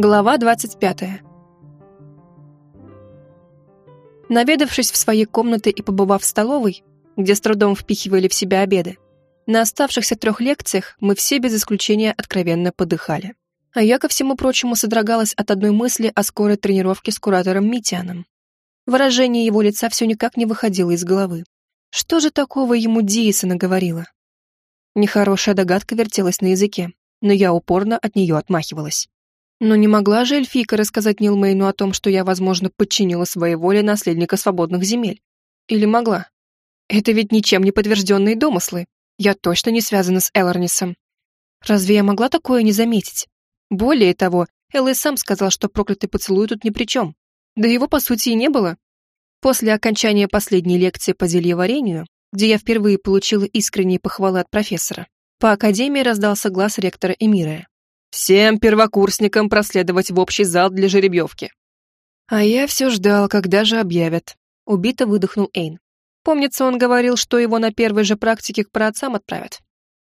Глава 25. Наведавшись в свои комнаты и побывав в столовой, где с трудом впихивали в себя обеды, на оставшихся трех лекциях мы все без исключения откровенно подыхали. А я, ко всему прочему, содрогалась от одной мысли о скорой тренировке с куратором Митианом. Выражение его лица все никак не выходило из головы. Что же такого ему Дииса наговорила? Нехорошая догадка вертелась на языке, но я упорно от нее отмахивалась. Но не могла же эльфийка рассказать Нилмейну о том, что я, возможно, подчинила своей воле наследника свободных земель? Или могла? Это ведь ничем не подтвержденные домыслы. Я точно не связана с Элорнисом. Разве я могла такое не заметить? Более того, Эллой сам сказал, что проклятый поцелуй тут ни при чем. Да его, по сути, и не было. После окончания последней лекции по зельеварению, где я впервые получила искренние похвалы от профессора, по академии раздался глаз ректора Эмирая. «Всем первокурсникам проследовать в общий зал для жеребьевки». А я все ждал, когда же объявят. Убито выдохнул Эйн. Помнится, он говорил, что его на первой же практике к праотцам отправят.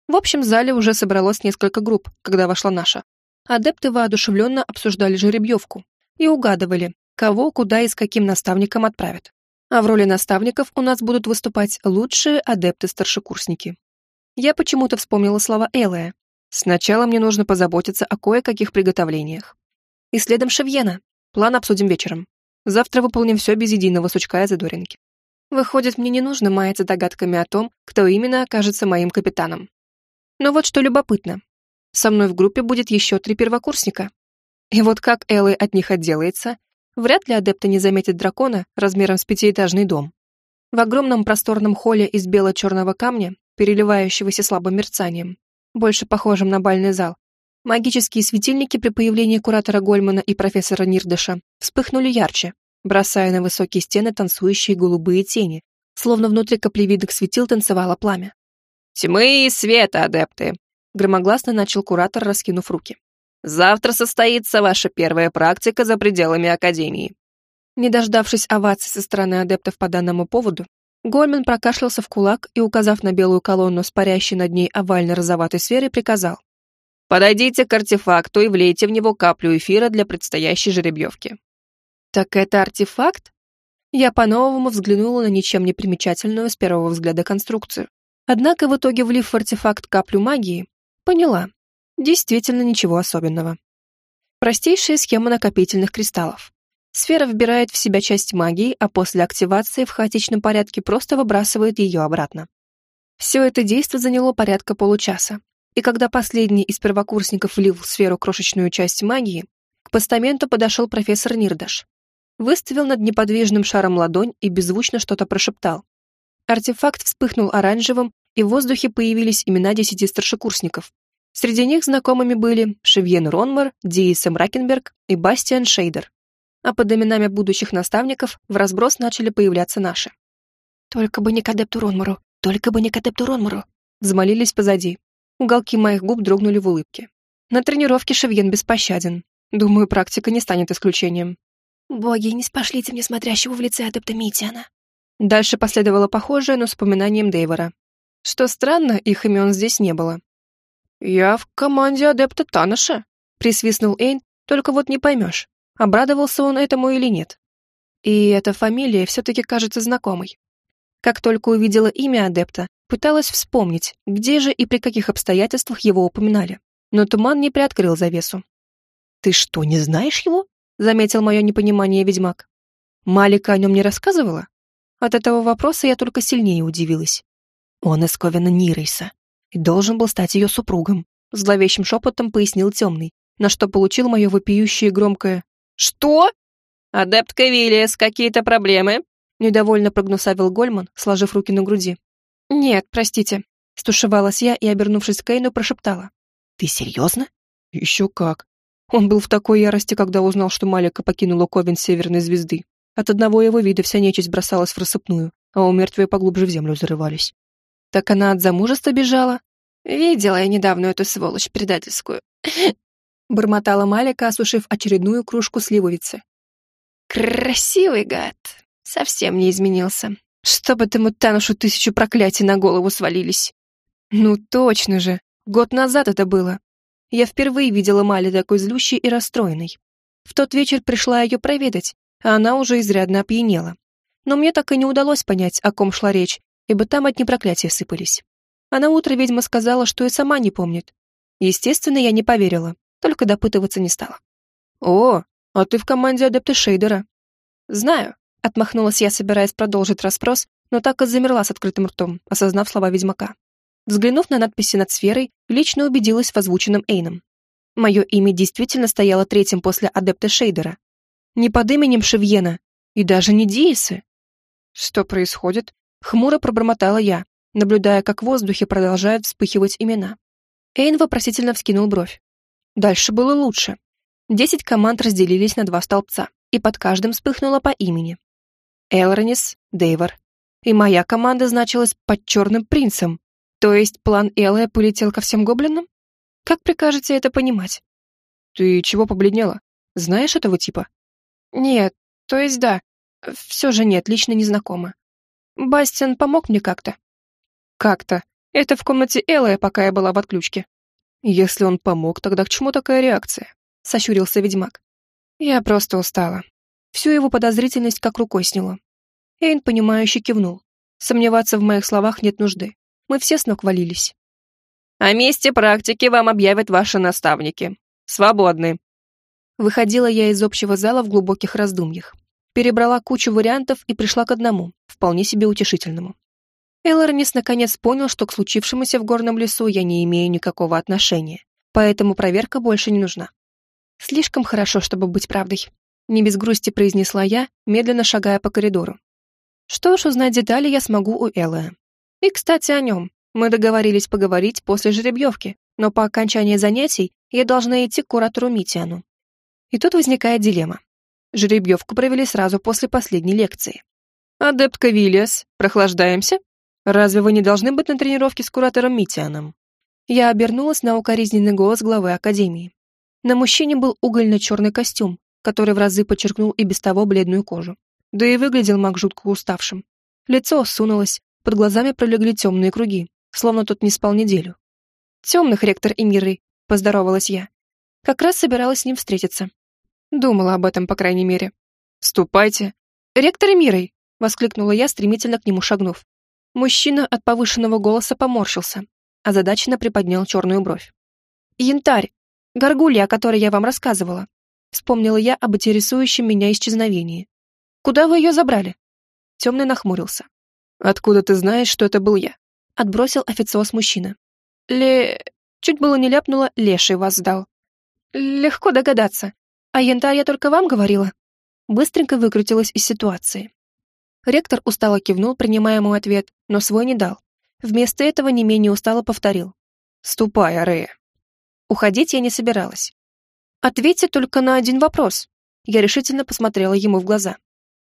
В общем зале уже собралось несколько групп, когда вошла наша. Адепты воодушевленно обсуждали жеребьевку и угадывали, кого, куда и с каким наставником отправят. А в роли наставников у нас будут выступать лучшие адепты-старшекурсники. Я почему-то вспомнила слова Элая. Сначала мне нужно позаботиться о кое-каких приготовлениях. И следом Шевьена. План обсудим вечером. Завтра выполним все без единого сучка и задоринки. Выходит, мне не нужно маяться догадками о том, кто именно окажется моим капитаном. Но вот что любопытно. Со мной в группе будет еще три первокурсника. И вот как Эллы от них отделается, вряд ли адепты не заметят дракона размером с пятиэтажный дом. В огромном просторном холле из бело-черного камня, переливающегося слабым мерцанием, больше похожим на бальный зал, магические светильники при появлении куратора Гольмана и профессора Нирдыша вспыхнули ярче, бросая на высокие стены танцующие голубые тени, словно внутри каплевидных светил танцевало пламя. «Тьмы и света, адепты!» — громогласно начал куратор, раскинув руки. «Завтра состоится ваша первая практика за пределами Академии». Не дождавшись овации со стороны адептов по данному поводу, Гольман прокашлялся в кулак и, указав на белую колонну с парящей над ней овально-розоватой сферой, приказал. «Подойдите к артефакту и влейте в него каплю эфира для предстоящей жеребьевки. Так это артефакт? Я по-новому взглянула на ничем не примечательную с первого взгляда конструкцию. Однако в итоге, влив в артефакт каплю магии, поняла. Действительно ничего особенного. Простейшая схема накопительных кристаллов. Сфера вбирает в себя часть магии, а после активации в хаотичном порядке просто выбрасывает ее обратно. Все это действо заняло порядка получаса, и когда последний из первокурсников влил в сферу крошечную часть магии, к постаменту подошел профессор Нирдаш выставил над неподвижным шаром ладонь и беззвучно что-то прошептал. Артефакт вспыхнул оранжевым, и в воздухе появились имена десяти старшекурсников. Среди них знакомыми были Шевьен Ронмар, Диисем Ракенберг и Бастиан Шейдер. А под именами будущих наставников в разброс начали появляться наши. «Только бы не к адепту Ронмару! Только бы не к адепту Ронмару!» взмолились позади. Уголки моих губ дрогнули в улыбке. На тренировке Шевьен беспощаден. Думаю, практика не станет исключением. «Боги, не спошлите мне смотрящего в лице адепта Митиана». Дальше последовало похожее, но с упоминанием Дейвора. Что странно, их имен здесь не было. «Я в команде адепта Танаша», — присвистнул Эйн, только вот не поймешь, обрадовался он этому или нет. И эта фамилия все-таки кажется знакомой. Как только увидела имя адепта, пыталась вспомнить, где же и при каких обстоятельствах его упоминали, но туман не приоткрыл завесу. «Ты что, не знаешь его?» заметил мое непонимание ведьмак. Малика о нем не рассказывала? От этого вопроса я только сильнее удивилась. Он из Ковена Нирейса и должен был стать ее супругом, зловещим шепотом пояснил темный, на что получил мое вопиющее громкое «Что?» «Адепт Кавилиас, какие-то проблемы?» недовольно прогнусавил Гольман, сложив руки на груди. «Нет, простите», — стушевалась я и, обернувшись к Кейну, прошептала. «Ты серьезно?» «Еще как. Он был в такой ярости, когда узнал, что Малика покинула Ковен Северной Звезды. От одного его вида вся нечисть бросалась в рассыпную, а у мертвые поглубже в землю зарывались. Так она от замужества бежала? Видела я недавно эту сволочь предательскую. Бормотала Малика, осушив очередную кружку сливовицы. Красивый гад. Совсем не изменился. Чтобы этому Танушу тысячу проклятий на голову свалились. Ну точно же. Год назад это было. Я впервые видела Мали такой злющей и расстроенной. В тот вечер пришла ее проведать, а она уже изрядно опьянела. Но мне так и не удалось понять, о ком шла речь, ибо там одни проклятия сыпались. А на утро ведьма сказала, что и сама не помнит. Естественно, я не поверила, только допытываться не стала. «О, а ты в команде адепта Шейдера». «Знаю», — отмахнулась я, собираясь продолжить расспрос, но так и замерла с открытым ртом, осознав слова ведьмака. Взглянув на надписи над сферой, лично убедилась в озвученном Эйном. Мое имя действительно стояло третьим после адепта Шейдера. Не под именем Шевьена, и даже не Диисы. Что происходит? Хмуро пробормотала я, наблюдая, как в воздухе продолжают вспыхивать имена. Эйн вопросительно вскинул бровь. Дальше было лучше. Десять команд разделились на два столбца, и под каждым вспыхнуло по имени. Элронис, Дейвор. И моя команда значилась под Черным Принцем, то есть план Элая полетел ко всем гоблинам? Как прикажете это понимать? Ты чего побледнела? Знаешь этого типа? Нет, то есть да. Все же нет, лично не знакома. Бастиан помог мне как-то. Как-то. Это в комнате Элая, пока я была в отключке. Если он помог, тогда к чему такая реакция? Сощурился ведьмак. Я просто устала. Всю его подозрительность как рукой сняло. Эйн, понимающе кивнул. Сомневаться в моих словах нет нужды. Мы все с ног валились. О месте практики вам объявят ваши наставники. Свободны. Выходила я из общего зала в глубоких раздумьях. Перебрала кучу вариантов и пришла к одному, вполне себе утешительному. Элорнис наконец понял, что к случившемуся в горном лесу я не имею никакого отношения, поэтому проверка больше не нужна. Слишком хорошо, чтобы быть правдой. Не без грусти произнесла я, медленно шагая по коридору. Что ж, узнать детали я смогу у Эллы. И, кстати, о нем. Мы договорились поговорить после жеребьевки, но по окончании занятий я должна идти к куратору Митиану. И тут возникает дилемма. Жеребьевку провели сразу после последней лекции. «Адептка Виллиас, прохлаждаемся? Разве вы не должны быть на тренировке с куратором Митианом?» Я обернулась на укоризненный голос главы Академии. На мужчине был угольно-черный костюм, который в разы подчеркнул и без того бледную кожу. Да и выглядел маг жутко уставшим. Лицо осунулось, под глазами пролегли темные круги, словно тот не спал неделю. «Темных, ректор Эмиры», — поздоровалась я. Как раз собиралась с ним встретиться. Думала об этом, по крайней мере. «Ступайте». «Ректор Эмирой», — воскликнула я, стремительно к нему шагнув. Мужчина от повышенного голоса поморщился, озадаченно приподнял черную бровь. «Янтарь, горгулья, о которой я вам рассказывала», вспомнила я об интересующем меня исчезновении. «Куда вы ее забрали?» Темный нахмурился. «Откуда ты знаешь, что это был я?» Отбросил официоз мужчина. «Ле...» Чуть было не ляпнула, леший вас сдал. «Легко догадаться. А янтарь я только вам говорила?» Быстренько выкрутилась из ситуации. Ректор устало кивнул, принимая мой ответ, но свой не дал. Вместо этого не менее устало повторил. «Ступай, Арея». Уходить я не собиралась. «Ответьте только на один вопрос». Я решительно посмотрела ему в глаза.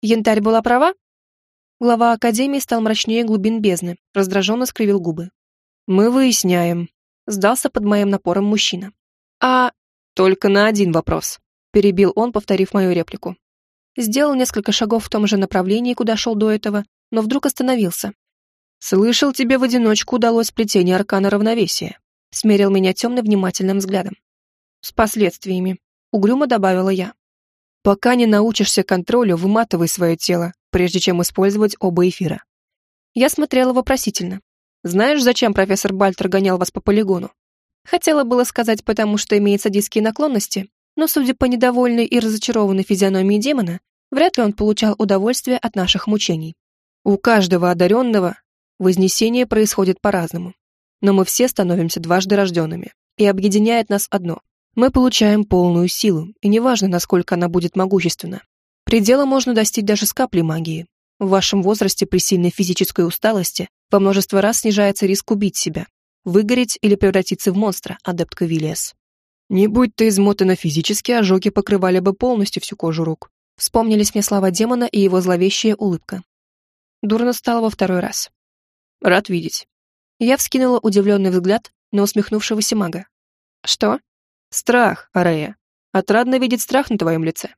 «Янтарь была права?» Глава Академии стал мрачнее глубин бездны, раздраженно скривил губы. «Мы выясняем», — сдался под моим напором мужчина. «А...» «Только на один вопрос», — перебил он, повторив мою реплику. Сделал несколько шагов в том же направлении, куда шел до этого, но вдруг остановился. «Слышал, тебе в одиночку удалось плетение аркана равновесия», — смерил меня темным внимательным взглядом. «С последствиями», — угрюмо добавила я. «Пока не научишься контролю, выматывай свое тело, прежде чем использовать оба эфира. Я смотрела вопросительно. Знаешь, зачем профессор Бальтер гонял вас по полигону? Хотела было сказать, потому что имеет садистские наклонности, но, судя по недовольной и разочарованной физиономии демона, вряд ли он получал удовольствие от наших мучений. У каждого одаренного вознесение происходит по-разному. Но мы все становимся дважды рожденными, и объединяет нас одно. Мы получаем полную силу, и неважно, насколько она будет могущественна. Предела можно достичь даже с каплей магии. В вашем возрасте при сильной физической усталости во множество раз снижается риск убить себя, выгореть или превратиться в монстра, адептка Виллиас. Не будь ты измотана физически, ожоги покрывали бы полностью всю кожу рук. Вспомнились мне слова демона и его зловещая улыбка. Дурно стало во второй раз. Рад видеть. Я вскинула удивленный взгляд на усмехнувшегося мага. Что? Страх, Арея. Отрадно видеть страх на твоем лице.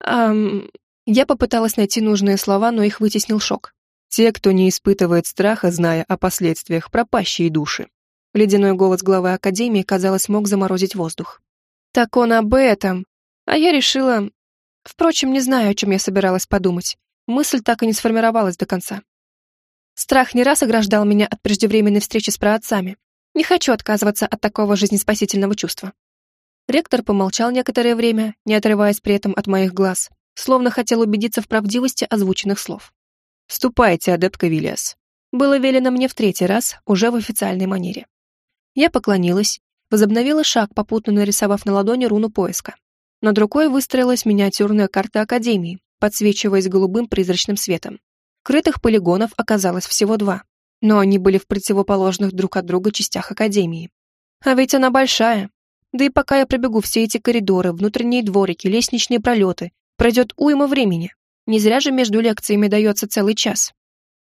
Эм... Я попыталась найти нужные слова, но их вытеснил шок. Те, кто не испытывает страха, зная о последствиях, пропащие души. Ледяной голос главы Академии, казалось, мог заморозить воздух. «Так он об этом!» А я решила... Впрочем, не знаю, о чем я собиралась подумать. Мысль так и не сформировалась до конца. Страх не раз ограждал меня от преждевременной встречи с праотцами. Не хочу отказываться от такого жизнеспасительного чувства. Ректор помолчал некоторое время, не отрываясь при этом от моих глаз, словно хотел убедиться в правдивости озвученных слов. «Ступайте, адептка Виллиас». Было велено мне в третий раз, уже в официальной манере. Я поклонилась, возобновила шаг, попутно нарисовав на ладони руну поиска. Над рукой выстроилась миниатюрная карта Академии, подсвечиваясь голубым призрачным светом. Крытых полигонов оказалось всего два, но они были в противоположных друг от друга частях Академии. А ведь она большая. Да и пока я пробегу все эти коридоры, внутренние дворики, лестничные пролеты, пройдет уйма времени. Не зря же между лекциями дается целый час.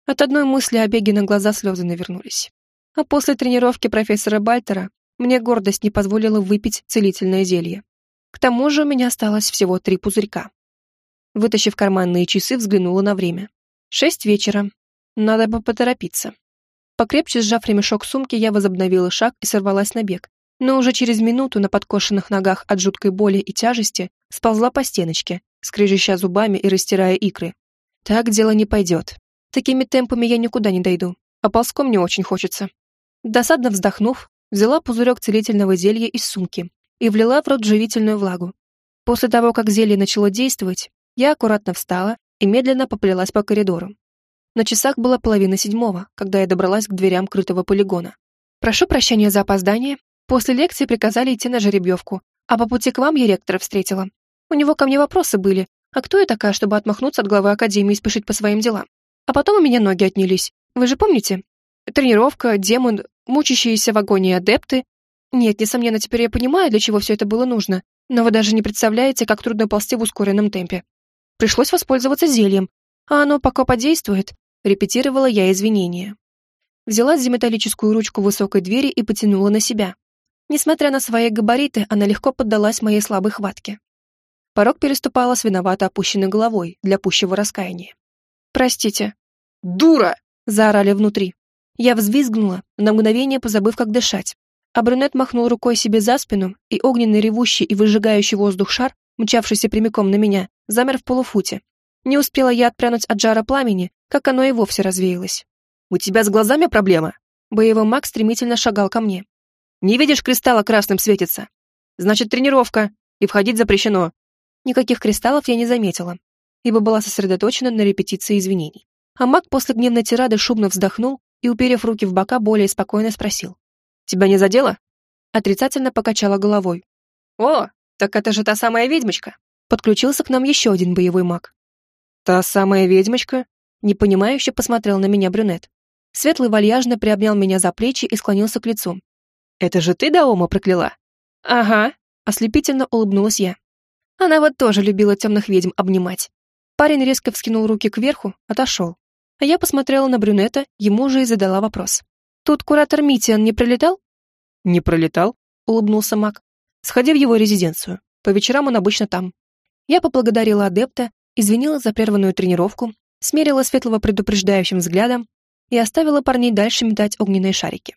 От одной мысли о беге на глаза слезы навернулись. А после тренировки профессора Бальтера мне гордость не позволила выпить целительное зелье. К тому же у меня осталось всего три пузырька. Вытащив карманные часы, взглянула на время. Шесть вечера. Надо бы поторопиться. Покрепче сжав ремешок сумки, я возобновила шаг и сорвалась на бег. Но уже через минуту на подкошенных ногах от жуткой боли и тяжести сползла по стеночке, скрежеща зубами и растирая икры. Так дело не пойдет. Такими темпами я никуда не дойду, а ползком мне очень хочется. Досадно вздохнув, взяла пузырек целительного зелья из сумки и влила в рот живительную влагу. После того, как зелье начало действовать, я аккуратно встала и медленно поплелась по коридору. На часах была половина седьмого, когда я добралась к дверям крытого полигона. «Прошу прощения за опоздание. После лекции приказали идти на жеребьевку, а по пути к вам я ректора встретила. У него ко мне вопросы были. А кто я такая, чтобы отмахнуться от главы академии и спешить по своим делам? А потом у меня ноги отнялись. Вы же помните? Тренировка, демон, мучащиеся в агонии адепты. Нет, несомненно, теперь я понимаю, для чего все это было нужно, но вы даже не представляете, как трудно ползти в ускоренном темпе. Пришлось воспользоваться зельем, а оно пока подействует, репетировала я извинения. Взяла металлическую ручку высокой двери и потянула на себя. Несмотря на свои габариты, она легко поддалась моей слабой хватке. Порог переступала с виновато опущенной головой для пущего раскаяния. «Простите». «Дура!» — заорали внутри. Я взвизгнула, на мгновение позабыв, как дышать. А брюнет махнул рукой себе за спину, и огненный ревущий и выжигающий воздух шар, мчавшийся прямиком на меня, замер в полуфуте. Не успела я отпрянуть от жара пламени, как оно и вовсе развеялось. «У тебя с глазами проблема?» Боевой маг стремительно шагал ко мне. «Не видишь, кристалла красным светится? Значит, тренировка, и входить запрещено». Никаких кристаллов я не заметила, ибо была сосредоточена на репетиции извинений. А маг после гневной тирады шумно вздохнул и, уперев руки в бока, более спокойно спросил. «Тебя не задело?» Отрицательно покачала головой. «О, так это же та самая ведьмочка!» Подключился к нам еще один боевой маг. «Та самая ведьмочка?» Непонимающе посмотрел на меня брюнет. Светлый вальяжно приобнял меня за плечи и склонился к лицу. «Это же ты Даома прокляла?» «Ага», — ослепительно улыбнулась я. Она вот тоже любила темных ведьм обнимать. Парень резко вскинул руки кверху, отошел. А я посмотрела на брюнета, ему же и задала вопрос. «Тут куратор Митиан не прилетал?» «Не пролетал?» — улыбнулся маг. «Сходи в его резиденцию. По вечерам он обычно там». Я поблагодарила адепта, извинила за прерванную тренировку, смерила Светлого предупреждающим взглядом и оставила парней дальше метать огненные шарики.